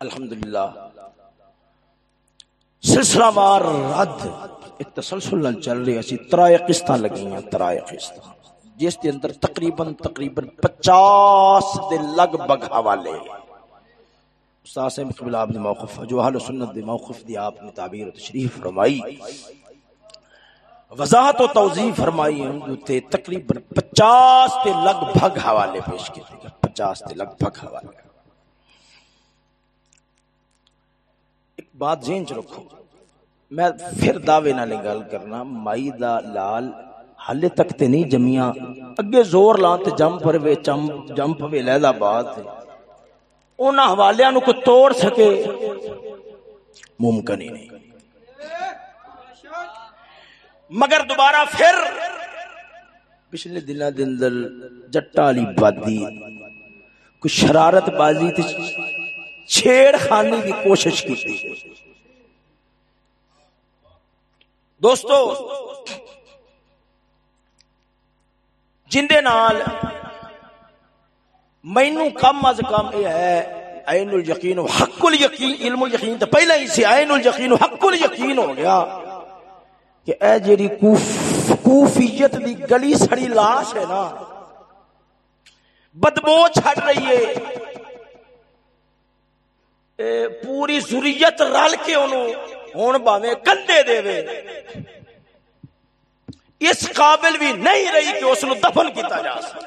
الحمدللہ۔ سلسلہ وار رد۔ ایک تسلسل نال چل رہی اسی ترائے قسطاں لگیاں ترائے قسطاں۔ جس دے اندر تقریباً تقریباً پچاس دے لگ بگ حوالے۔ استاد سے قبل آپ نے موقف جو اہل سنت دے موقف دی آپ نے تعبیر و تشریف فرمائی۔ وضاحت و توضیح فرمائی ہیں۔ تے تقریباً پچاس تے لگ بھگ حوالے پیش کیتے پچاس تے لگ بھگ حوالے۔ بات ذہن چ رکھو۔ میں پھر دعوے نال گل کرنا، مائی دا لال حالے تک تے نہیں جمیاں اگے زور لا تے جم پر وے چم جم پوے لہدا بات انہاں حوالیاں نو کو توڑ سکے۔ ممکن ہی نہیں۔ مگر دوبارہ پھر پچھلے دنوں دے اندر جٹا والی بادی، کوئی شرارت بازی تے چھیڑ خانی کی کوشش کی دوستو، جندے نال مینو کم از کم یہ ہے، عین الیقین و حق الیقین، علم الیقین تو پہلا ہی سے عین الیقین، حق الیقین ہو گیا کہ اے جیری کوف، کوفیت دی گلی سڑی لاش ہے نا، بدبو چھڑ رہی ہے۔ پوری ضروریت رل کے انہوں ہون باویں کندے دے وے۔ اس قابل بھی نہیں رہی کہ اس دفن کیتا جا سکے۔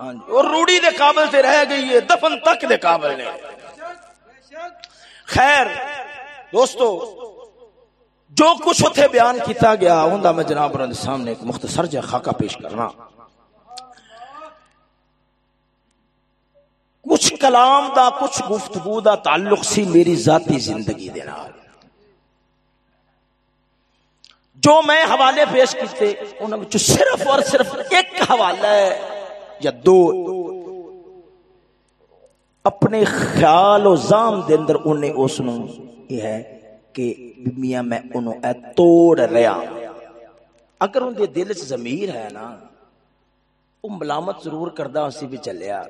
ہاں جی اور روڑی دے قابل سے رہ گئی ہے، دفن تک دے قابل نے۔ خیر، دوستو، جو کچھ اتھے بیان کیتا گیا ہوندا میں جناب سامنے ایک مختصر جا خاکہ پیش کرنا۔ کچھ کلام دا، کچھ گفتگو دا تعلق سی میری ذاتی زندگی دے نال۔ جو میں حوالے پیش کیتے انہوں نے صرف اور صرف ایک حوالہ ہے یا دو۔ اپنے خیال و زام دے اندر انہیں اس نو یہ ہے کہ میاں میں انہوں اے توڑ رہا۔ اگر ان دے دل سے ضمیر ہے نا وہ ملامت ضرور کردہ اسی بھی چلیا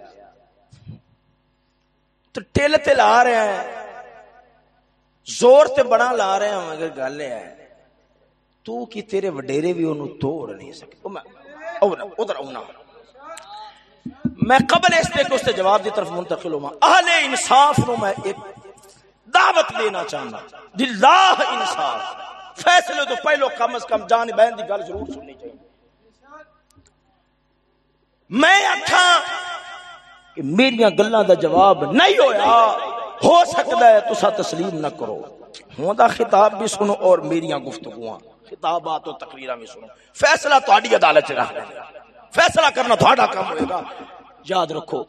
تو ٹیل تے لا رہے ہیں۔ زور تے بڑا لا رہے ہیں، مگر گل ہے، تو کی تیرے وڈیرے بھی انہوں توڑ نہیں سکتے۔ ادھر اونا میں قبل اس دے کہ اس سے جواب دی طرف منتقل ہوں۔ اہل انصاف نو میں ایک دعوت دینا چاہنا۔ للہ انصاف۔ فیصلے تو پہلو کم از کم جان بہن دی گل ضرور سننی چاہیے۔ میں اکھاں کہ میری گلاں دا جواب نہیں ہویا۔ ہو سکتا ہے تسا تسلیم نہ کرو۔ ہوں دا خطاب بھی سنو اور میری گفتگواں۔ خطابات و تقریرہ بھی سنو۔ فیصلہ تہاڈی عدالت رکھ فیصلہ کرنا تھوڑا کام ہوئے گا۔ یاد رکھو،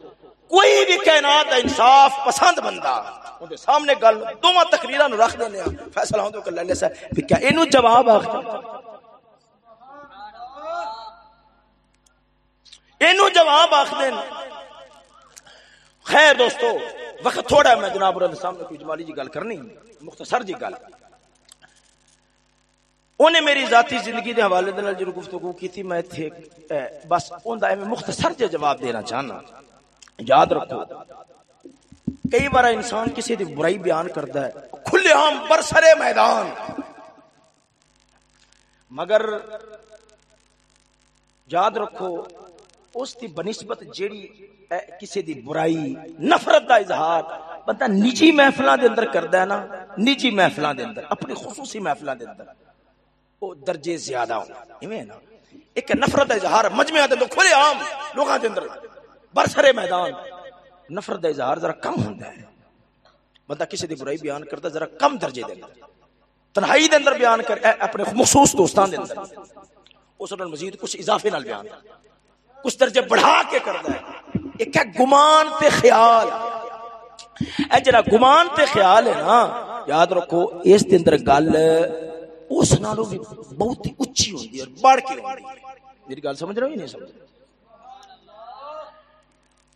کوئی بھی کائنات انصاف پسند بندہ ان سامنے گل دوواں تقریراں نو رکھ دینے فیصلہ ہوندے کہ لے سا۔ پھر کیا اینو جواب آکھ اینو جواب آکھ دین۔ خیر دوستو، وقت تھوڑا ہے، میں جناب رب سامنے کوئی جمالی جی گل کرنی مختصر جی گل۔ انہیں میری ذاتی زندگی دے حوالے دے نال گفتگو کی تھی، میں تھے بس اون دا میں مختصر جو جواب دینا چاہنا۔ یاد رکھو، کئی بار انسان کسی دی برائی بیان کرتا ہے، کھلے عام برسرے میدان۔ مگر یاد رکھو اس دی بنسبت جیڑی کسی دی برائی، نفرت دا اظہار، بندہ نجی محفلاں دے اندر کردا ہے نا، نجی محفلاں دے اندر، اپنی خصوصی محفلاں دے اندر، وہ درجے زیادہ ہونا ایویں نا۔ ایک نفرت اظہار مجمع دے اندر، کھلے عام لوگاں دے اندر، برسرے میدان، نفرت دا اظہار ذرا کم ہوندا ہے۔ بندہ کسی دی برائی بیان کرتا ذرا کم درجے دے اندر۔ تنہائی دے اندر بیان کر اپنے مخصوص دوستان دے اندر۔ اس نے مزید کچھ اضافے نال بیان۔ کچھ درجے بڑھا کے کرتا ہے ایک ہے گمان تے خیال۔ اے جڑا گمان تے خیال ہے نا، یاد رکھو، اس دے اندر گل اس نالوں بھی بہت ہی اچھی ہوندی ہے اور بڑھ کے ہوندی ہے۔ میری گل سمجھ رہے ہو نہیں سمجھ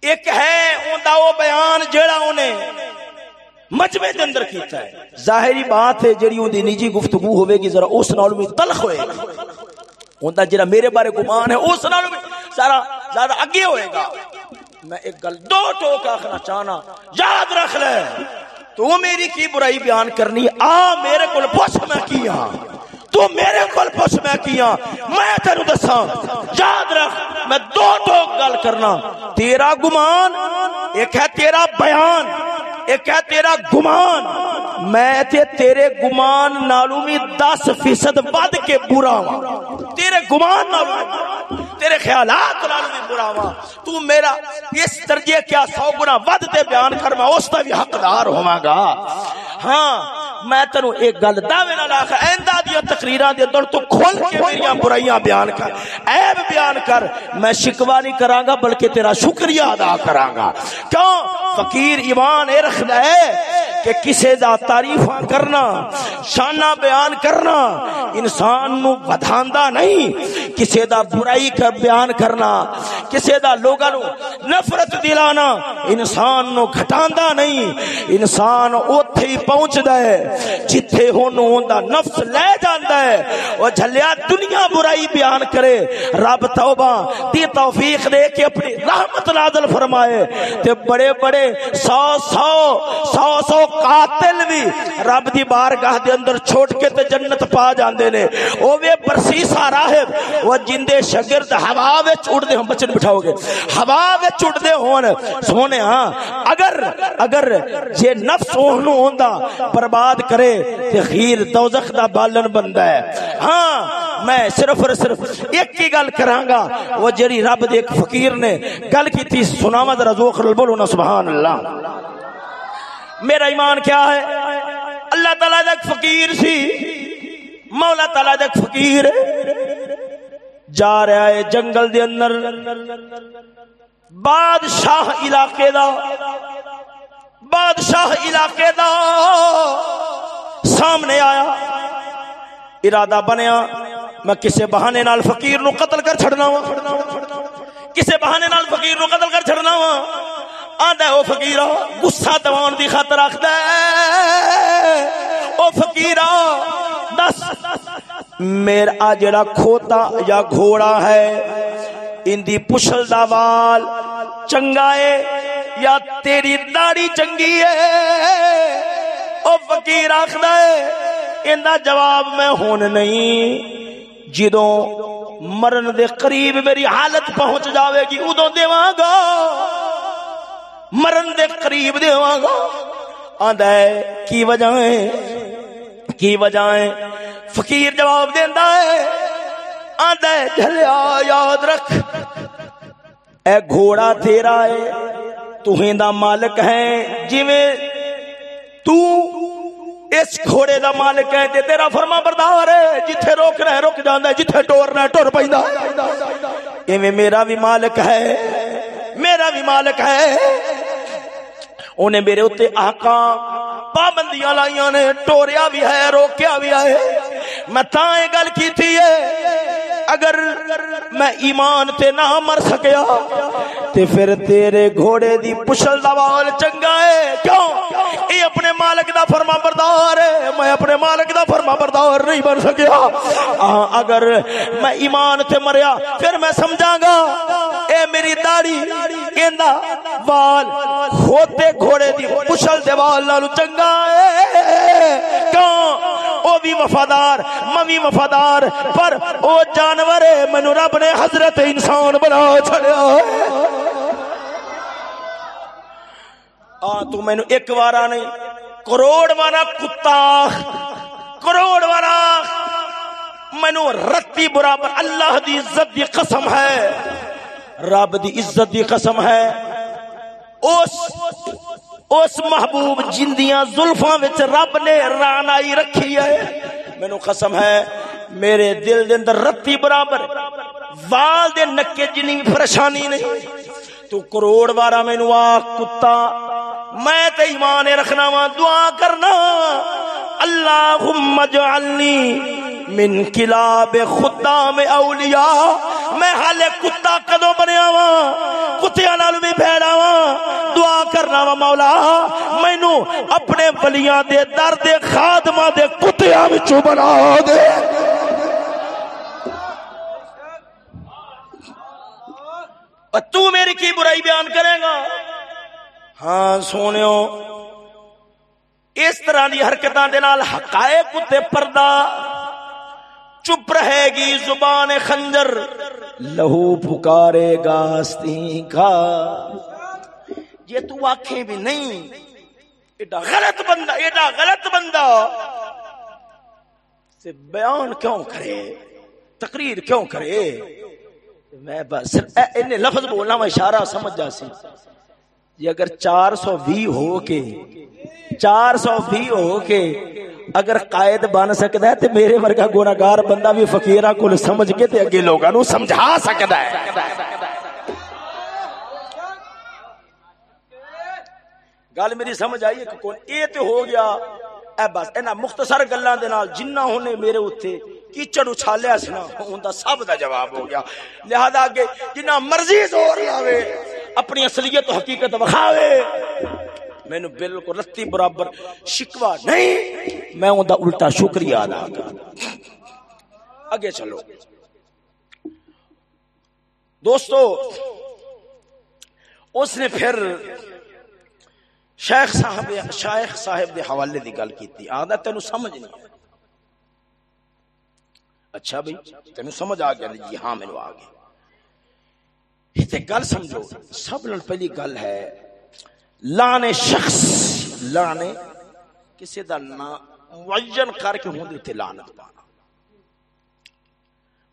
ایک ہے اوندا او بیان جیڑا اونے مجمع دے اندر کیتا ہے۔ ظاہری بات ہے، جڑی اون دی نجی گفتگو ہوے گی، ذرا اس نال بھی تلخ ہوئے گا اوندا جڑا میرے بارے گمان ہے، اس نال سارا زیادہ اگے ہوئے گا۔ میں ایک گل دو ٹوک آخنا چاہنا، یاد رکھ لے۔ تو میری کی برائی بیان کرنی؟ آ، میرے کو پوچھ میں کیا ہاں۔ تو میرے کو پوچھ میں کیا ہاں۔ میں تینوں دسا یاد رکھ، میں دو ٹوک گل کرنا۔ تیرا گمان، ایک ہے تیرا بیان، ایک ہے تیرا گمان۔ میں تے تیرے گمان نالو بھی دس فیصد بد کے برا ہوں تیرے گمان نالو تیرے خیالات نالو بھی برا ہوں تو میرا اس درجے کیا سو گنا ود تے بیان کر، میں اس دا بھی حقدار ہوواں گا۔ ہاں میں تینو ایک گل دعوے نال آکھ ایندا تقریراں دے اندر تو کھول کے میری برائیاں بیان کر۔ عیب بیان کر۔ میں شکوا نہیں کراں گا بلکہ تیرا شکریہ ادا کراں گا کیوں؟ فقیر ایمان اے رکھدا ہے کہ کسے دا تعریف کرنا، شانہ بیان کرنا انسان نو ودھاندا نہیں۔ کسے دا برائی کر بیان کرنا، کسے دا لوگاں نو نفرت دلانا انسان نو گھٹاندا نہیں۔ انسان اوتھے ہی پہنچدا ہے، جتھے ہونوں اوندا نفس لے جا جاندا ہے۔ او جھلیا، دنیا برائی بیان کرے۔ رب توبہ، دی توفیق دے کے اپنی رحمت نازل فرمائے۔ تے بڑے بڑے سو سو سو سو قاتل بھی رب دی بارگاہ دے اندر چھوڑ کے تے جنت پا جاندے نے۔ او وے برسیسا راہب، وہ جندے شاگرد ہوا وچ اڑدے ہم بچن بٹھاؤ گے۔ ہوا وچ اڑدے ہون۔ سونے ہاں اگر اگر جے نفس اونوں ہوندا، برباد کرے تے خیر دوزخ دا بالن بندا ہے۔ ہاں میں صرف اور صرف ایک کی گل کراں گا وہ جڑی رب دے ایک فقیر نے گل کیتی، سناواں ذرا ذوق بولو نا، سبحان اللہ۔ میرا ایمان کیا ہے؟ اللہ تعالیٰ ایک فقیر سی، مولا تعالیٰ ایک فقیر۔ جا رہا ہے جنگل دے اندر۔ بادشاہ علاقے دا۔ بادشاہ علاقے دا۔ سامنے آیا۔ ارادہ بنیا، میں کسے بہانے نال فقیر نو قتل کر چھڑنا وا۔ کسے بہانے نال فقیر نو قتل کر چھڑنا وا۔ آندا او فقیر غصہ دوان دی خاطر رکھدا او فقیر دس۔ میرا جڑا کھوتا یا گھوڑا ہے، ان دی پچھل دا وال چنگا ہے یا تیری داڑھی چنگی ہے؟ او فقیر آخدا ہے ان جواب میں ہون نہیں۔ جدوں مرن دے قریب میری حالت پہنچ جاوے گی ادو دیواں گا۔ مرن دے قریب دے گا۔ آندا ہے، کی وجہ ہے؟ کی وجہ ہے؟ فقیر جواب دیندا ہے۔ آندا ہے، جھلیا، یاد رکھ۔ اے گھوڑا تیرا ہے تو ہیندا مالک ہے۔ جویں تو اس گھوڑے دا مالک ہے تے تیرا فرما بردار ہے، جتھے روک رہے رک جاندا ہے، جتھے ٹورنا ہے ٹر پیندا ایویں میرا بھی مالک ہے، میرا بھی مالک ہے۔ انہیں میرے اتنے آکا پابندیاں لائیاں نے، ٹوریا بھی ہے، روکیا بھی ہے۔ میں تائیں گل کی تھی اگر میں ایمان تے نہ مر سکیا تے پھر تیرے گھوڑے دی پشل دوال چنگا ہے۔ کیوں؟ اے اپنے مالک دا فرما بردار ہے۔ میں اپنے مالک دا فرما بردار نہیں بن سکیا۔ اگر میں ایمان تے مریا، پھر میں سمجھاں گا۔ اے میری داڑھی ایندا وال ہوتے گھوڑے دی پشل دے وال نالو چنگا ہے۔ کیوں؟ او بھی وفادار، میں وفادار، پر او جانور ہے۔ مینو رب نے حضرت انسان بنا چھڑیا آ، تو مینو ایک وارا نہیں۔ کروڑ والا کتا، کروڑ والا۔ مینو رتی برابر اللہ دی عزت دی قسم ہے۔ رب دی عزت دی قسم ہے۔ اس اس محبوب جندیاں زلفاں وچ رب نے رانائی رکھی ہے۔ مینو قسم ہے، میرے دل دے اندر رتی برابر وال دے نکے جنی پریشانی نہیں۔ تو کروڑ وارا مینو آ، کتا، میں تے ایمان رکھنا وا، دعا کرنا۔ اللہم اجعلنی من کلاب خدام اولیاء۔ میں حالے کتا کدو بنیا وا کتیا نال بھی بھیڑا وا۔ دعا کرنا وا مولا، مینو اپنے ولیاں دے در دے خادماں دے کتیا وچوں بنا دے۔ اور تو میری کی برائی بیان کرے گا؟ ہاں سونے اس طرح دی حرکتاں دے نال حقائق تے پردہ چپ رہے گی زبان خنجر۔ لہو پکارے گا کا۔ یہ تو آنکھیں بھی نہیں، ایڈا غلط بندہ، ایڈا غلط بندہ۔ سے بیان کیوں کرے؟ تقریر کیوں کرے؟ میں بس انہیں لفظ بولنا میں اشارہ سمجھ جا سی۔ یہ اگر چار سو بھی ہو کے، چار سو بھی ہو کے اگر قائد بن سکتا ہے تو میرے ورگا گناگار بندہ بھی فقیرہ کو سمجھ کے تے اگے لوگوں نو سمجھا سکتا ہے۔ گل میری سمجھ آئی کہ کون؟ اے تے ہو گیا۔ اے بس اینا مختصر گلاں دے نال جنہ ہونے میرے اوتے کیچڑ اچھالیا سی نا اوندا سب دا جواب ہو گیا۔ لہذا اگے جنہ مرضی زور لاوے، اپنی اصلیت و حقیقت وکھاوے۔ مینو بالکل رتی برابر شکوا نہیں، میں ان الٹا شکریہ ادا کر اگے چلو۔ دوستو، اس نے پھر شیخ صاحب شیخ صاحب دے حوالے دی گل کیتی۔ آدھا تینو سمجھ نہیں اچھا بھائی تینو سمجھ آ گیا جی ہاں مینو آ گیا۔ تے گل سمجھو، سب لڑ پہلی گل ہے لانے شخص لانے کسی دا نام معین کر کے ہوں دیتے لانت پانا۔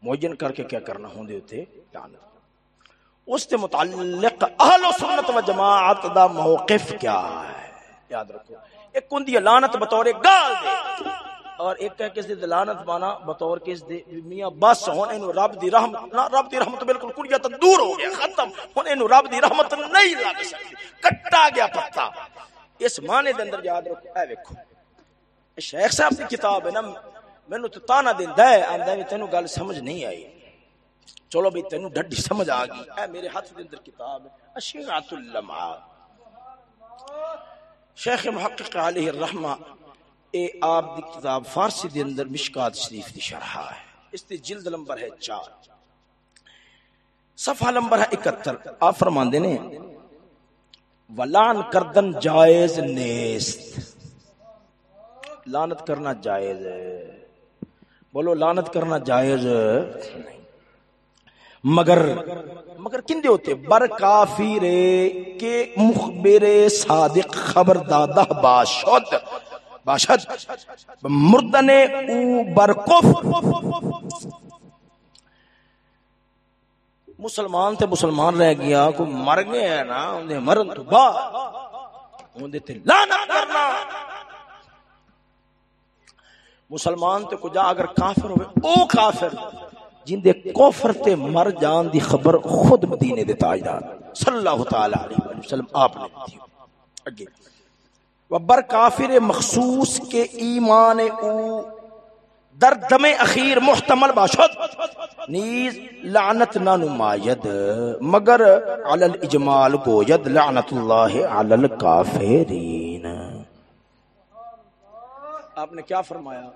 معین کر کے کیا کرنا، ہوں دیتے لانت اس کے متعلق اہل و سنت و جماعت دا موقف کیا ہے؟ یاد رکھو، ایک کندی لانت بطور گال دے۔ اور ایک ہے کس دی دلانت بانا بطور کس دی میاں بس ہون اینو رب دی رحمت نہ رب دی رحمت بالکل کڑیا تو دور ہو گیا، ختم۔ ہون اینو رب دی رحمت نہیں لگ سکتی۔ کٹا گیا پتا۔ اس معنی دے اندر یاد رکھو، اے ویکھو۔ شیخ صاحب دی کتاب ہے نا، مینوں تو تانا دیندا ہے، آندا ہے تینوں گل سمجھ نہیں آئی۔ چلو بھائی تینوں ڈڈی سمجھ آ گئی۔ اے میرے ہاتھ دے اندر کتاب ہے، اشیعۃ اللمعہ شیخ محقق علیہ الرحمہ اے آپ دی کتاب فارسی دے اندر مشکات شریف دی شرح ہے۔ اس دی جلد نمبر ہے چار۔ صفحہ نمبر ہے اکتر آپ فرماندے نے، ولان کردن جائز نیست۔ لانت کرنا جائز۔ ہے بولو، لانت کرنا جائز مگر مگر کن دے ہوتے؟ بر کافی رے کے مخبر صادق خبر دادہ باشد باشد۔ مردن او برکف۔ مسلمان تے مسلمان رہ گیا کو مر گئے ہیں نا انہیں مرن تو بعد۔ انہیں تے لانا کرنا۔ مسلمان تے کو جا اگر کافر ہوئے، او کافر، جن دے کوفر تے مر جان دی خبر خود مدینے دے تاجدار۔ صلی اللہ تعالی علیہ وسلم، آپ نے دی۔ اگے۔ وبر کافر مخصوص کے ایمان او در دم اخیر محتمل باشد۔ نیز لعنت نہ نماید، مگر علی الاجمال گوید، لعنت اللہ علی الکافرین۔ آپ نے کیا فرمایا؟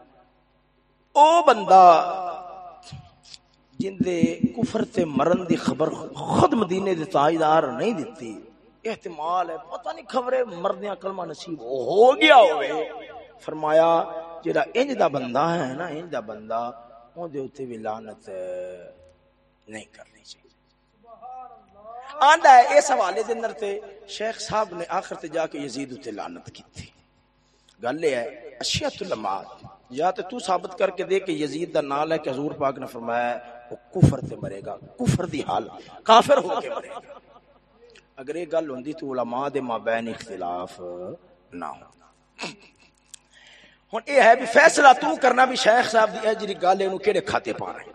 او بندہ، جن دے کفر تے مرن دی خبر خود مدینے دے تاجدار نہیں دیتی احتمال ہے، پتہ نہیں خبرے مردیاں کلمہ نصیب ہو گیا ہوئے۔ فرمایا جڑا انج دا بندہ ہے نا، انج دا بندہ اون دے اوتے بھی لعنت نہیں کرنی چاہیے۔ آندا ہے، اس حوالے دے اندر تے شیخ صاحب نے آخر تے جا کے یزید تے لعنت کی تھی گل یہ ہے اشیاء الامات یا تے تو ثابت کر کے دے کہ یزید دا نال ہے کہ حضور پاک نے فرمایا وہ کفر تے مرے گا، کفر دی حال کافر ہو کے مرے گا۔ اگر یہ گل ہوندی تو علماء دے مابین اختلاف نہ ہو ہن اے ہے بھی فیصلہ تو کرنا بھی شیخ صاحب دی، اے جڑی گل ہے کیڑے کھاتے پا رہے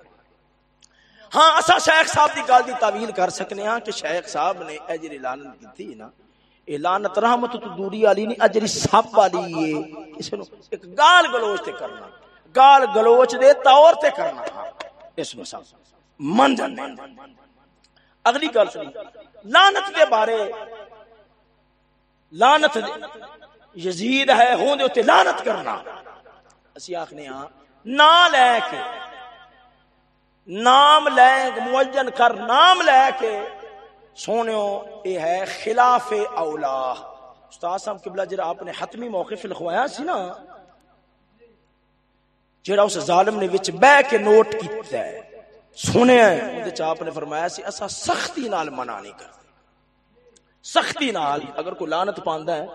ہاں اسا شیخ صاحب دی گل دی تعویل کر سکنے ہاں کہ شیخ صاحب نے اے جڑی لعنت کیتی نا، اے لعنت رحمت تو دوری والی نہیں اجری سب والی ہے کسی نو ایک گال گلوچ تے کرنا، گال گلوچ دے طور تے کرنا۔ ہاں اس مسا من جانے اگلی گل سنی۔ لانت دے بارے۔ لانت یزید ہے، ہوں دے اتے لانت کرنا۔ اسی آخنے ہاں نا لے کے نام لے معین کر نام لے کے۔ سونے یہ ہے خلاف اولا استاد صاحب قبلہ جرا آپ نے حتمی موقف لکھوایا سی نا، جڑا اس ظالم نے وچ بہ کے نوٹ کیتا ہے۔ سنیا ہے آپ نے فرمایا سی اسا سختی نال منع نہیں کر سختی نال اگر کوئی لعنت پاندا ہے،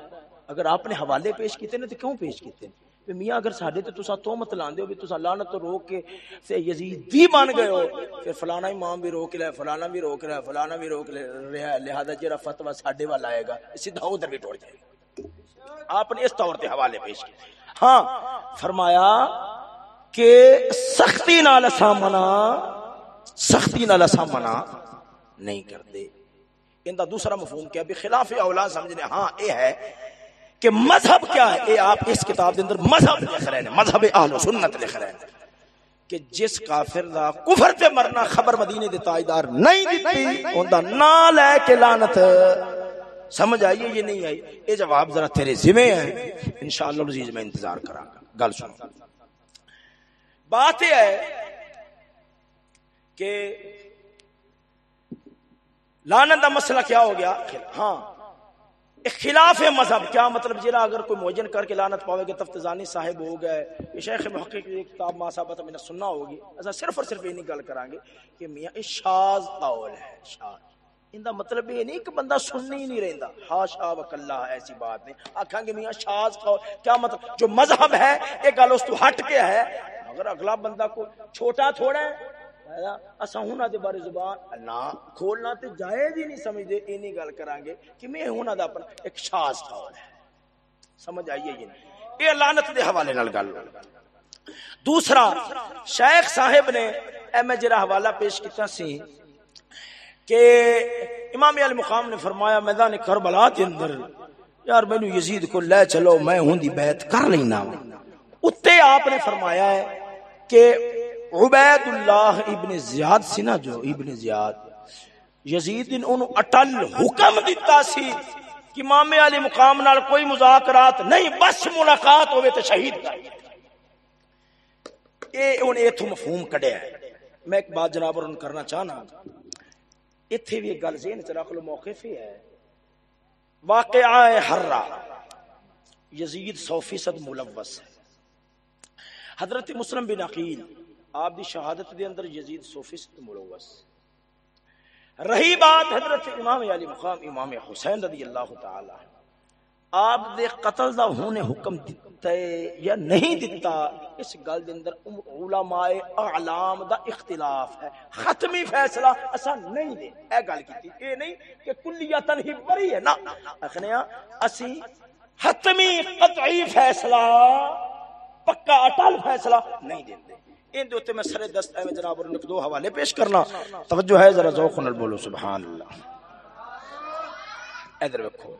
اگر آپ نے حوالے پیش کیتے نے تو کیوں پیش کیتے کہ میاں، اگر ساڈے تے تساں تہمت لاندے ہو بھی تساں لعنت تو روک کے سے یزید دی بن گئے ہو، پھر فلانا امام بھی روک لے، فلانا بھی روک لے، فلانا بھی روک لے، رہا ہے، لہذا جڑا فتوی ساڈے وال آئے گا سیدھا ادھر بھی ٹوٹ جائے گا۔ آپ نے اس طور تے حوالے پیش کیتے۔ ہاں فرمایا کہ سختی نال اساں منع سختی نال اساں منع نہیں کرتے۔ ان کا دوسرا مفہوم کیا بھی خلاف اولاد سمجھنے ہاں یہ ہے کہ مذہب کیا ہے؟ اے آپ اس کتاب دے اندر مذہب لکھ رہے ہیں، مذہب اہل سنت لکھ رہے ہیں کہ جس کافر دا کفر تے مرنا خبر مدینے دے تاجدار نہیں دیتی اوندا نا لے کے لعنت۔ سمجھ آئیے یہ نہیں آئی؟ اے جواب ذرا تیرے ذمہ ہے۔ انشاءاللہ العزیز میں انتظار کراں گا۔ گل سنو۔ بات یہ ہے کہ لانت کا مسئلہ کیا ہو گیا؟ ہاں۔ خلاف مذہب۔ کیا مطلب جرا اگر کوئی موجن کر کے لانت پاوے گے تفتزانی صاحب ہو گئے شیخ محقق کی کتاب ماسابت میں نے سننا ہوگی۔ ایسا صرف اور صرف یہ نہیں گل کریں گے کہ میاں، یہ شاز قول ہے شاز ان کا مطلب یہ نہیں کہ بندہ سننی ہی نہیں رہندا۔ ہا شاہ وک اللہ ایسی بات نہیں۔ آکھاں گے میاں شاز قول۔ کیا مطلب؟ جو مذہب ہے ایک گل اس تو ہٹ کے ہے۔ اگر اگلا بندہ کو چھوٹا تھوڑا ہے۔ اسا ہنا دے بارے زبان نہ کھولنا تے جائز ہی نہیں سمجھدے اینی گل کران گے کہ میں ہنا دا اپنا ایک شاز قول ہے سمجھ آئیے یہ نہیں اے لعنت دے حوالے نال گل دوسرا شیخ صاحب نے اے میں جرا حوالہ پیش کیتا سی کہ امام علی مقام نے فرمایا میدان کربلا کے اندر یار مینو یزید کو لے چلو میں ہوں دی بیعت کر لینا ہوں اتے آپ نے فرمایا ہے کہ عبید اللہ ابن زیاد سی نا جو، ابن زیاد۔ یزید ان انہوں اٹل حکم دیتا سی کہ امام علی مقام نال کوئی مذاکرات نہیں، بس ملاقات ہوئے تو شہید کر۔ اے ان ایتھو مفہوم کڑیا ہے۔ میں ایک بات جناب اور ان کرنا چاہنا۔ ایتھے بھی ایک گل ذہن چ رکھ لو، موقف ہی ہے۔ واقعہ حرہ۔ یزید سو فیصد ملوث ہے۔ حضرت مسلم بن عقیل۔ آپ دی شہادت دے اندر یزید سوفسٹ ملوث رہی بات حضرت امام علی مقام امام حسین رضی اللہ تعالی آپ دے قتل دا ہونے حکم دیتا ہے یا نہیں دیتا اس گل دے اندر علماء اعلام دا اختلاف ہے۔ ختمی فیصلہ اسا نہیں دے۔ اے گل کیتی، اے نہیں کہ کلیتاً ہی بری ہے۔ نا اخنیا ہاں، اسی حتمی قطعی فیصلہ، پکا اٹل فیصلہ نہیں دیتے ان دے اوتے میں سرے دست میں جناب اور دو حوالے پیش کرنا۔ توجہ ہے، ذرا ذوق نال بولو سبحان اللہ ادھر ویکھو۔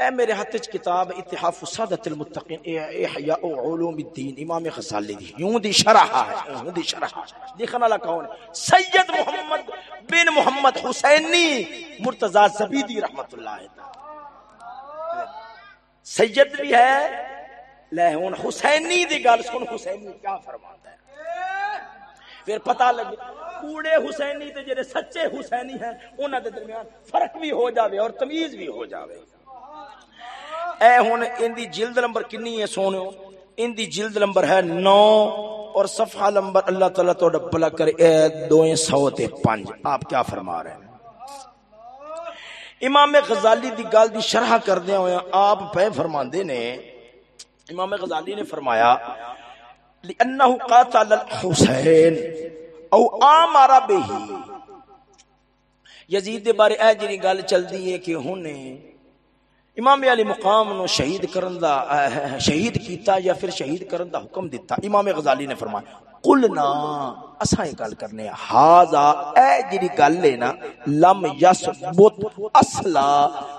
اے میرے ہاتھ وچ کتاب اتحاف السادۃ المتقین احیاء علوم الدین، امام غزالی دی۔ یوں دی شرح ہے، یوں دی شرح لکھن والا کون؟ سید محمد بن محمد حسینی مرتضی زبیدی رحمت اللہ تعالی سید بھی ہے لے ہن حسینی دی گل سن، حسینی کیا فرماتا ہے؟ پھر پتہ لگے کوڑے حسینی تے جڑے سچے حسینی ہیں، انہاں دے درمیان فرق بھی ہو جاوے اور تمیز بھی ہو جاوے۔ اے ہن ان دی جلد نمبر کنی ہے سونو ان دی جلد نمبر ہے 9 اور صفحہ نمبر اللہ تعالی تو ڈبلا کرے اے 200 تے 5 آپ کیا فرما رہے ہیں؟ امام غزالی دی گل دی شرح کردے ہوئے آپ پہ فرماندے نے، امام غزالی نے فرمایا لأنه قاتل الحسین او آمار به۔ یزید دے بارے اے جڑی گل چلدی ہے کہ ہنے امام علی مقام نو شہید کرن دا، شہید کیتا یا پھر شہید کرن دا حکم دیتا امام غزالی نے فرمایا، قلنا، اساں یہ گل کرنے ہاذا، اے جڑی گل ہے نا، لم یثبت اصلا،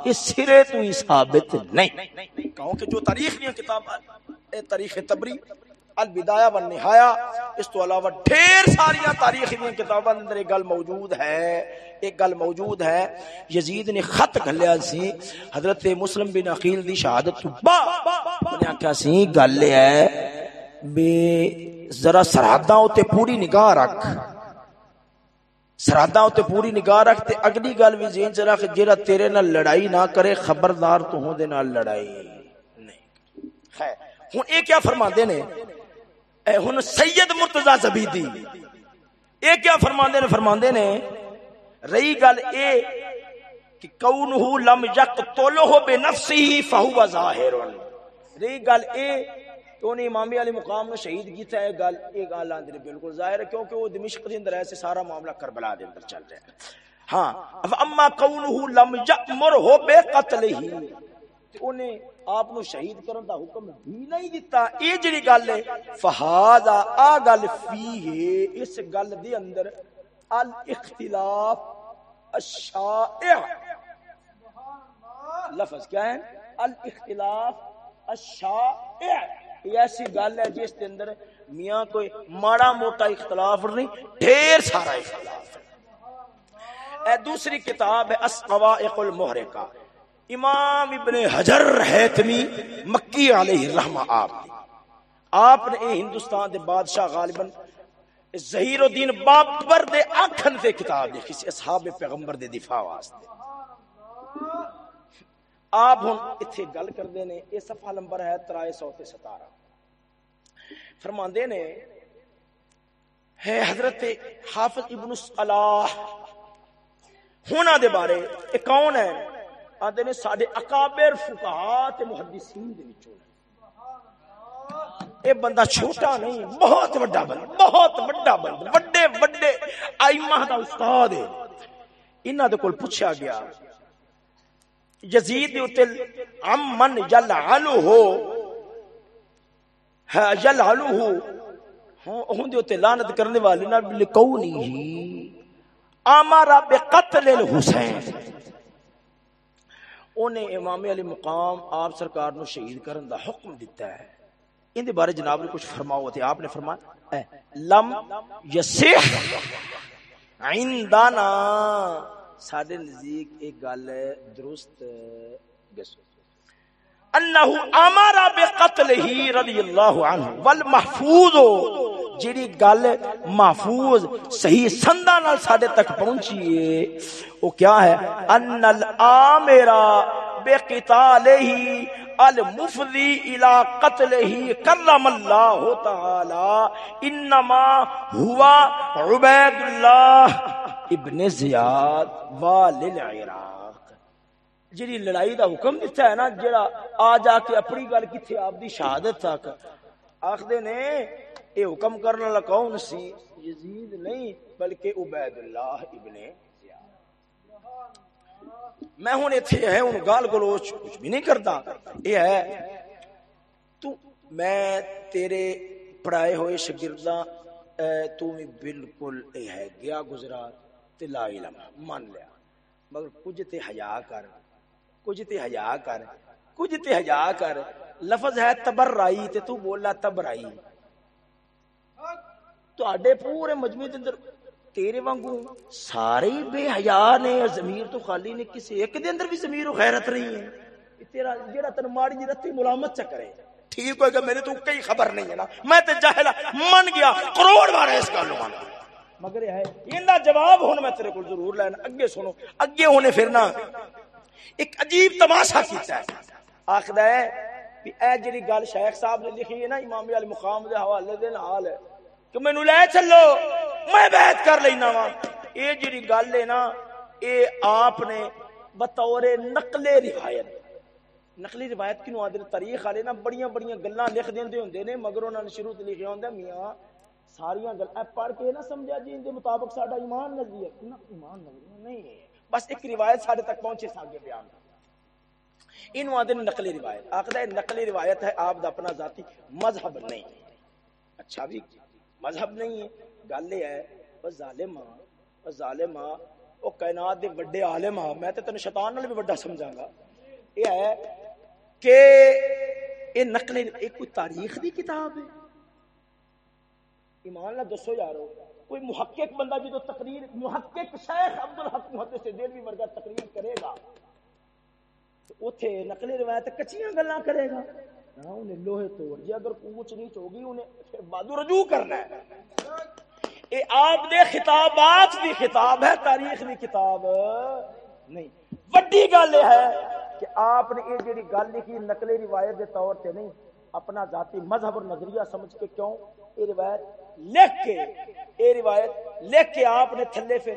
یہ سرے تو ہی ثابت نہیں۔ کہوں کہ جو تاریخ نہیں کتاب اے تاریخ تبری البدایہ والنہایا اس تو علاوہ ڈھیر ساری تاریخی دیا کتاباں اندر ایک گل موجود ہے۔ ایک گل موجود ہے۔ یزید نے خط گھلیا سی۔ حضرت مسلم بن عقیل دی شہادت تو با۔ انہیں کیا سی، گل ہے بے ذرا سرحداں تے پوری نگاہ رکھ۔ سرحداں تے پوری نگاہ رکھ تے اگلی گل بھی ذہن چ رکھ جڑا تیرے نال لڑائی نہ کرے، خبردار تو ہوں دے نال لڑائی نہیں۔ خیر، ہن اے کیا فرماندے نے؟ اے ہن سید مرتضی زبیدی۔ اے کیا فرماندے نے؟ فرماندے نے رہی گل اے کہ کونہ لم یقتلہ بنفسه فهو ظاہر رہی گل اے تو نے امام علی مقام نے شہید کیتا ہے گل یہ گل آندی نے بالکل ظاہر ہے، کیونکہ وہ دمشق دے اندر ایسے سارا معاملہ کربلا دے اندر چل رہا ہے۔ ہاں اما قوله لم یامر ہو بے قتل ہی اونے آپ نو شہید کرن دا حکم ہی نہیں دیتا اے جڑی گل ہے فہذا آ گل فیہ اس گل دے اندر الاختلاف الشائع۔ لفظ کیا ہے؟ الاختلاف الشائع۔ یہ ایسی گل ہے جس کے اندر میاں کوئی ماڑا موٹا اختلاف نہیں، ڈھیر سارا اختلاف۔ ہے اے دوسری کتاب ہے اسقوائق المحرقہ۔ امام ابن حجر حیتمی مکی علیہ الرحمہ آپ آپ نے ہندوستان دے بادشاہ غالباً ظہیر الدین بابر دے آنکھن دے کتاب لکھی سی اصحاب پیغمبر دے دفاع واسطے۔ آپ ہن اتھے گل کردے نے یہ صفحہ نمبر ہے ترائے سو تے ستارہ۔ فرماندے نے، ہے حضرت حافظ ابن صلاح۔ ہونا دے بارے، اے کون ہے؟ آدھے نے ساڑھے اکابر فقہات محدثین دے وچوں اے بندہ چھوٹا نہیں، بہت بڑا بند بہت بڑا بند بڑے بڑے آئمہ دا استاد ہے۔ انہاں دے کول پوچھا گیا، یزید اتل امن یلعنہ ہو یلعنہ ہو ہوں دے اتل ہاں، لعنت کرنے والے نہ لکونی ہی آمارا بقتل الحسین۔ انہیں امام علی مقام آپ سرکار نو شہید کرن دا حکم دیتا ہے۔ ان دے بارے جناب نے کچھ فرماؤ تھے آپ نے فرمایا لم یسح عندنا۔ ساڈے نزدیک ایک گل درست گسو انه امر بقتل ہی رضی اللہ عنہ، والمحفوظ۔ جیڑی گل محفوظ صحیح سندا نال ساڈے تک پہنچی ہے وہ کیا ہے؟ ان الامر بقتاله المفضی الى قتله کرم اللہ تعالی، انما ہوا عبید اللہ ابن زیاد والل عراق جی لڑائی دا حکم دیتا ہے نا جڑا آ جا کے اپنی گل کتنے آپ دی شہادت تک۔ آخر نے اے حکم کرنا لگا کون سی، یزید نہیں، بلکہ عبید اللہ ابن میں ہوں اتنے ہے ہوں گال گلوچ کچھ بھی نہیں کرتا۔ یہ ہے، تو میں تیرے پڑھائے ہوئے شگرداں تو بالکل اے ہے، گیا گزرا، تے لا علم، مان لیا۔ مگر کچھ تے حیا کر، کچھ تے حیا کر، کچھ تے حیا کر۔ لفظ ہے تبرائی تے تو بولا تبرائی تو اڈے پورے مجموعے دے اندر تیرے وانگو سارے بے حیا نے ضمیر تو خالی نے کسی ایک دے اندر بھی ضمیر و غیرت نہیں ہے تیرا جڑا تن ماڑی جی رتی ملامت چ کرے ٹھیک ہوئے گا میرے تو کئی خبر نہیں ہے نا میں تے جاہلا من گیا کروڑ بار اس گل نو مگر یہ ہے اندا جواب ہن میں تیرے کول ضرور لینا اگے سنو اگے ہونے پھرنا ایک عجیب تماشا کیتا ہے آخدا ہے کہ اے جڑی گل شیخ صاحب نے لکھی ہے نا امام علی مقام دے حوالے دے نال ہے کہ مینوں لے چلو، میں بیعت کر لینا وا اے جڑی گل ہے نا، اے آپ نے بطور نقل روایت نقلی روایت کینو آدھے؟ تاریخ والے نا بڑیاں بڑیاں گلاں لکھ دیندے ہوندے نے، مگر انہاں نے شروع تے لکھیا ہوندا میاں ساری گل۔ پڑھ کے نہ سمجھا جی ان مطابق ساڈا ایمان نزدی ہے۔ نہ، ایمان نزدی نہیں ہے۔ بس ایک روایت ساڈے تک پہنچے، ساگے بیان۔ ان آدھے نقلی روایت۔ آخر نقلی روایت ہے آپ دا اپنا ذاتی مذہب نہیں۔ اچھا بھی۔ مذہب نہیں ہے، گل یہ ہے بس ظالم ہاں، بس ظالم ہاں وہ کائنات دے بڑے عالم ہاں۔ میں تے تینوں شیطان نال بھی بڑا سمجھاں گا یہ ہے کہ یہ نقلی ایک کوئی تاریخ دی کتاب ہے؟ ایمان نہ دسو یارو، کوئی محقق بندہ جدو تقریر، محقق شیخ عبد الحق محدث سے بھی ورگا تقریر کرے گا اوتھے نقل روایت کچیاں گلاں کرے گا۔ نہ انہیں لوہے توڑ جی اگر کوچ نہیں چوگی انہیں پھر بادو رجوع کرنا ہے۔ اے آپ دے خطابات دی خطاب ہے، تاریخ دی کتاب۔ نہیں، وڈی گل یہ ہے کہ آپ نے یہ جڑی گل لکھی نقل روایت کے طور سے نہیں، اپنا ذاتی مذہب اور نظریہ سمجھ کے کیوں یہ روایت لکھ کے، یہ روایت لکھ کے آپ نے تھلے پھر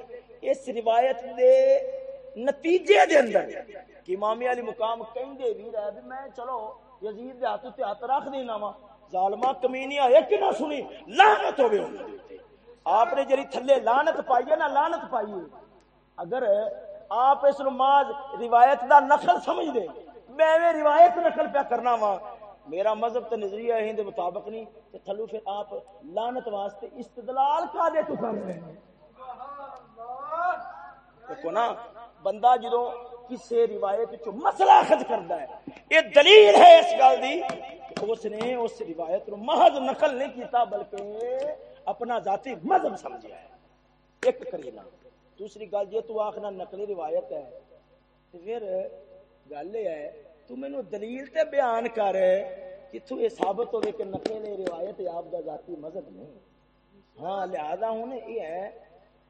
اس روایت دے نتیجے دے اندر کہ امامی علی مقام کہیں دے بھی رہے، بھی میں چلو یزید دے ہاتھ تے ہاتھ رکھ دینا وا۔ ظالما کمینیا ایک نہ سنی، لعنت ہوے انہاں دے آپ نے جڑی تھلے لعنت پائی ہے نا، لعنت پائی ہے۔ اگر آپ اس نماز روایت دا نقل سمجھ دے میں روایت نقل پہ کرنا وا۔ میرا مذہب تو نظریہ ہے دے مطابق نہیں تو تھلو پھر آپ لانت واسطے استدلال کا دے تو کر رہے ہیں۔ دیکھو نا، بندہ جدو کسی روایت چ مسئلہ خد کرتا ہے۔ یہ دلیل ہے اس گل دی اس نے اس روایت نو محض نقل نہیں کیتا بلکہ اپنا ذاتی مذہب سمجھا ہے۔ ایک کرینا دوسری گل جی تو آخنا نقلی روایت ہے۔ تو پھر گل یہ ہے، تو مینو دلیل تے بیان کر کہ یہ ثابت ہوگی کہ نقلی روایت آپ دا ذاتی مذہب نہیں۔ ہاں لہذا ہوں یہ ہے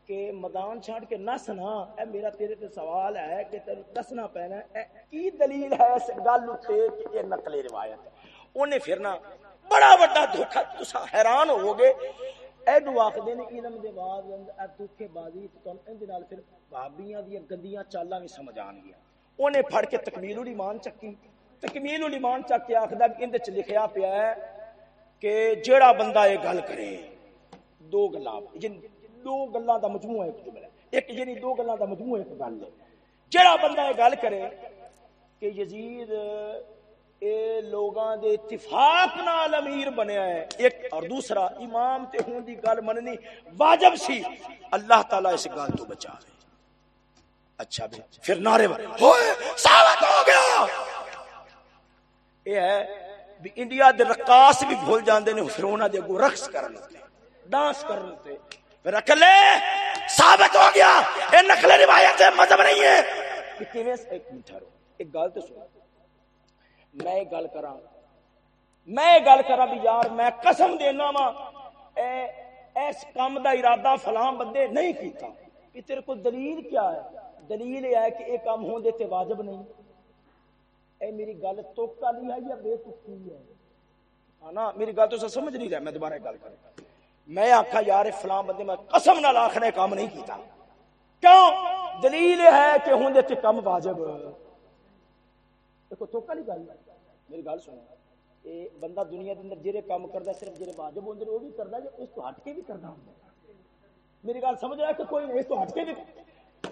کہ میدان چھاڑ کے نس نا اے میرا تیرے تے سوال ہے کہ تیرے دسنا پینا ہے کی دلیل ہے اس گل تے کہ یہ نقلی روایت ہے؟ انہیں پھر نا بڑا بڑا دھوکا تسا حیران ہو گے اینو آخدے نے علم دے بعد، اے دکھے بازی تو ان دے نال پھر بھابیاں دی گندیاں چالاں وی سمجھ آن گیا۔ اونے پھڑ کے تکمیل الایمان چکی۔ تکمیل الایمان چک کے آکھدا کہ ان دے وچ لکھیا پیا ہے کہ جیڑا بندہ یہ گل کرے، دو گلاں جن دو گلاں دا مجموعہ ایک جملہ ایک یعنی دو گلاں دا مجموعہ ایک گل ہے۔ جیڑا بندہ یہ گل کرے کہ یزید، اے لوگاں دے اتفاق نال امیر بنیا ہے۔ ایک اور دوسرا، امام تے ہون دی گل مننی واجب سی۔ اللہ تعالی اس گل تو بچا لے۔ اچھا بھی پھر نعرے ہوئے، ثابت ہو گیا۔ یہ ہے بھی انڈیا دے رقاص بھی بھول جاندے نے، پھر انہاں دے اگوں رقص کرن تے ڈانس کرن تے رکھ لے۔ ثابت ہو گیا۔ اے نقل روایت مذہب نہیں ہے۔ ایک منٹ ٹھہرو ایک گل تے سنو میں گل کرا میں گل کرا بھی یار، میں قسم دینا وا اس کام دا ارادہ فلاں بندے نہیں کیتا۔ کہ تیرے کو دلیل کیا ہے؟ دلیل یہ ہے کہ یہ کام ہون دیتے واجب نہیں۔ اے، میری گل توک والی ہے یا بے تکی ہے؟ ہاں نا میری گل تو سمجھ نہیں رہا، میں دوبارہ گل کروں۔ میں آخا یار فلاں بندے میں قسم نال آخنے کام نہیں کیتا۔ کیوں؟ دلیل ہے کہ ہوں دے کم واجب۔ دیکھو، توکا نہیں گل، میری گل سنو۔ اے بندہ دنیا دے اندر جڑے کام کردا، صرف جڑے واجب ہوتے او بھی کردا جو اس تو ہٹ کے بھی کردا ہوندا میری گل سمجھ رہا ہے کہ کوئی اس تو ہٹ کے بھی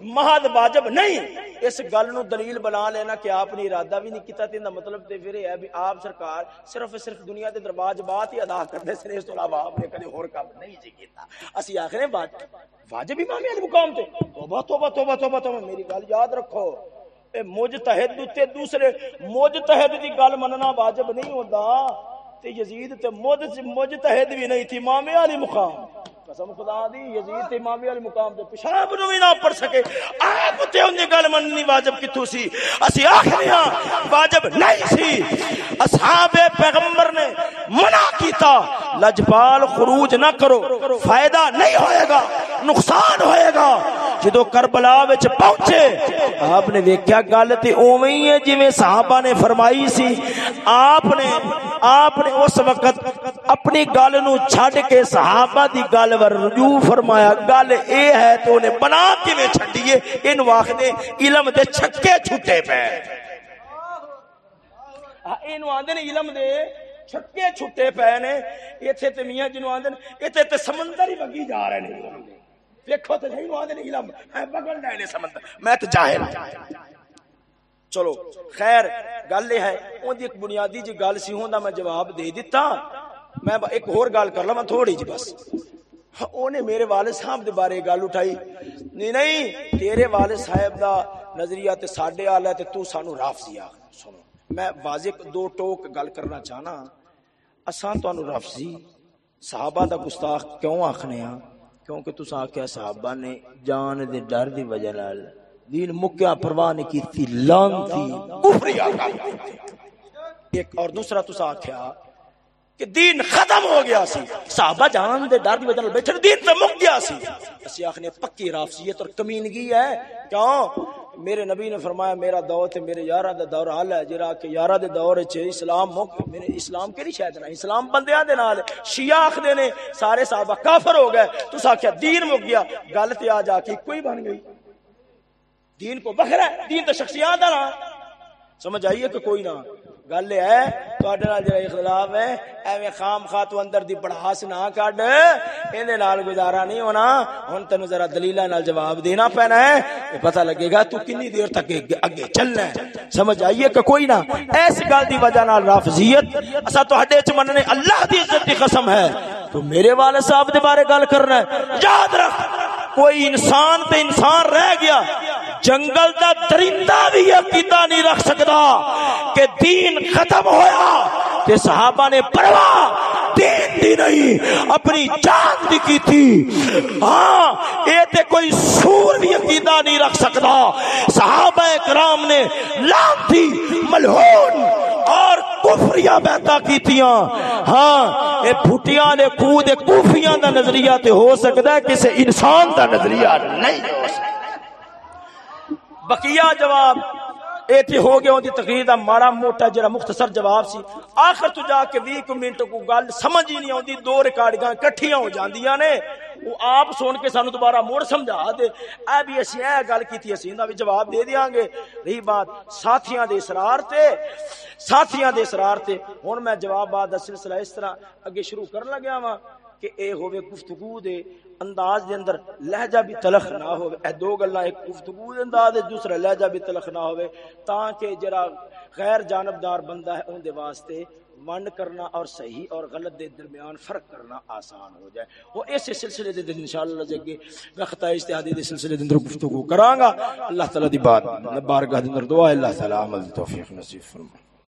مہد واجب نہیں۔ اس گل نو دلیل بنا لینا کہ آپ نے ارادہ بھی نہیں کیتا تے دا مطلب تے پھر ہے بھی آپ سرکار صرف صرف دنیا دے درباج بات ہی ادا کرتے سن، اس تو علاوہ آپ نے کدی ہور کام نہیں جی کیتا۔ اسی آخر واجب واجب امام علی مقام تے۔ توبہ توبہ توبہ توبہ توبہ، میری گل یاد رکھو۔ اے مجتہد تے دوسرے، مجتہد دی گل مننا واجب نہیں ہوندا۔ تے یزید تے مجتہد بھی نہیں تھی، امام علی مقام۔ قسم خدا دی، یزید تے امام علی مقام دے پیشاب نو بھی نہ پڑھ سکے۔ آپ تے ان دی گل مننی واجب کتھوں سی؟ اسی آکھنے ہاں واجب نہیں سی۔ اصحاب پیغمبر نے منع کیتا۔ لجپال خروج نہ کرو، فائدہ نہیں ہوئے گا، نقصان ہوئے گا۔ جدو کربلا وچ پہنچے، آپ نے دیکھا گل تے اوویں ہی ہے، جویں صحابہ نے فرمائی سی۔ آپ نے آپ نے اس وقت اپنی گل نو چھڈ کے صحابہ دی گل ور رجوع فرمایا۔ گل اے ہے تو انہیں بنا کیویں چھڈیے؟ ان واخدے علم دے چھکے چھٹے پے۔ اینو آندے نے علم دے چھکے چھٹے پے نے ایتھے تے میاں جنوں آندے ایتھے تے سمندر ہی وگی جا رہے نے دیکھو تو صحیح وہاں نہیں علم ہے بگڑ بگل ڈائنے سمندر میں تو جاہل چلو خیر گل یہ ہے اون دی ایک بنیادی جی گل سی ہوندا میں جواب دے دیتا میں ایک اور گل کر لواں تھوڑی جی بس اونے میرے والد صاحب دے بارے گل اٹھائی نہیں نہیں تیرے والد صاحب دا نظریہ تے ساڈے والا تے تو سانو رافضی آ سنو میں واضح دو ٹوک گل کرنا چاہنا اساں تانوں رافضی صحابہ دا گستاخ کیوں آکھنے ہاں کیونکہ تس آخیا صحابہ نے جان دے ڈر دی وجہ نال دین مکیا پرواہ نہیں کیتی لانتی کفر ایک اور دوسرا تس آخیا کہ دین ختم ہو گیا سی۔ صحابہ جان دے ڈر دی وجہ نال بیٹھے، دین تے مک گیا سی۔ اسی آخنے پکی رافضیت اور کمینگی ہے۔ کیوں؟ میرے نبی نے فرمایا، میرا دور تے میرے یارہ دا دور حال ہے جرا کہ یارہ دے دور وچ اسلام مک، میرے اسلام کیڑی شاید نہ اسلام بندیاں دے نال شیعہ آکھدے نے، سارے صحابہ کافر ہو گئے۔ تو آکھیا، دین مک گیا۔ گل تے آ جا کے کوئی بن گئی۔ دین کو بکھرا ہے، دین تے شخصیات دا نا سمجھ آئیے کہ کوئی نہ گل ہے جڑا اختلاف ہے ایویں خام خواہ تو اندر دی بڑھاس نہ کڈ ایندے نال گزارا نہیں ہونا ہن تینو ذرا دلیلاں نال جواب دینا پینا ہے یہ پتہ لگے گا تو کنی دیر تک اگے چلنا ہے سمجھ آئیے کہ کوئی نہ ایس گل دی وجہ نال رافضیت اسا تہاڈے چ مننے اللہ دی عزت دی قسم ہے تو میرے والد صاحب دے بارے گل کرنا ہے یاد رکھ کوئی انسان تے انسان رہ گیا جنگل دا درندہ بھی عقیدہ نہیں رکھ سکتا کہ دین ختم ہویا تے صحابہ نے پرواہ دین دی نہیں، اپنی جان دی کی تھی۔ ہاں اے تے کوئی سور بھی عقیدہ نہیں رکھ سکتا۔ صحابہ کرام نے لام تھی ملہون اور کفریاں بیتا کی تیاں۔ ہاں اے بھٹیاں نے کود کوفیاں دا نظریہ تے ہو سکتا ہے، کسے انسان دا نظریہ نہیں ہو سکتا۔ بقیہ جواب ایتھے ہو گیا ہوندی جی تقریر دا مارا موٹا جڑا مختصر جواب سی۔ آخر تو جا کے 20 منٹ کو گل سمجھ ہی نہیں آوندی، دو ریکارڈنگاں اکٹھیاں ہو جاندیاں نے۔ وہ آپ سن کے سانو دوبارہ موڑ سمجھا دے۔ اے بھی اسی اے گل کیتی، اسی دا بھی جواب دے دیاں گے۔ رہی بات ساتھیاں دے اصرار تے۔ ساتھیاں دے اصرار تے۔ ہن میں جواب بعد دا سلسلہ اس طرح اگے شروع کرن لگیا وا کہ اے ہوے گفتگو دے انداز دے اندر لہجہ بھی تلخ نہ ہو اے دو گلاں ایک گفتگو دے انداز دے، دوسرا لہجہ بھی تلخ نہ ہوے تاکہ جڑا غیر جانبدار بندہ ہے اون دے واسطے ون کرنا اور صحیح اور غلط دے درمیان فرق کرنا آسان ہو جائے۔ وہ اس سلسلے دے دن انشاءاللہ جگہ وقت اجتہادی دے سلسلے دے اندر گفتگو کراں گا۔ اللہ تعالی دی بات بارگاہ دے اندر دعا اللہ تعالی عمل توفیق نصیب فرمائے۔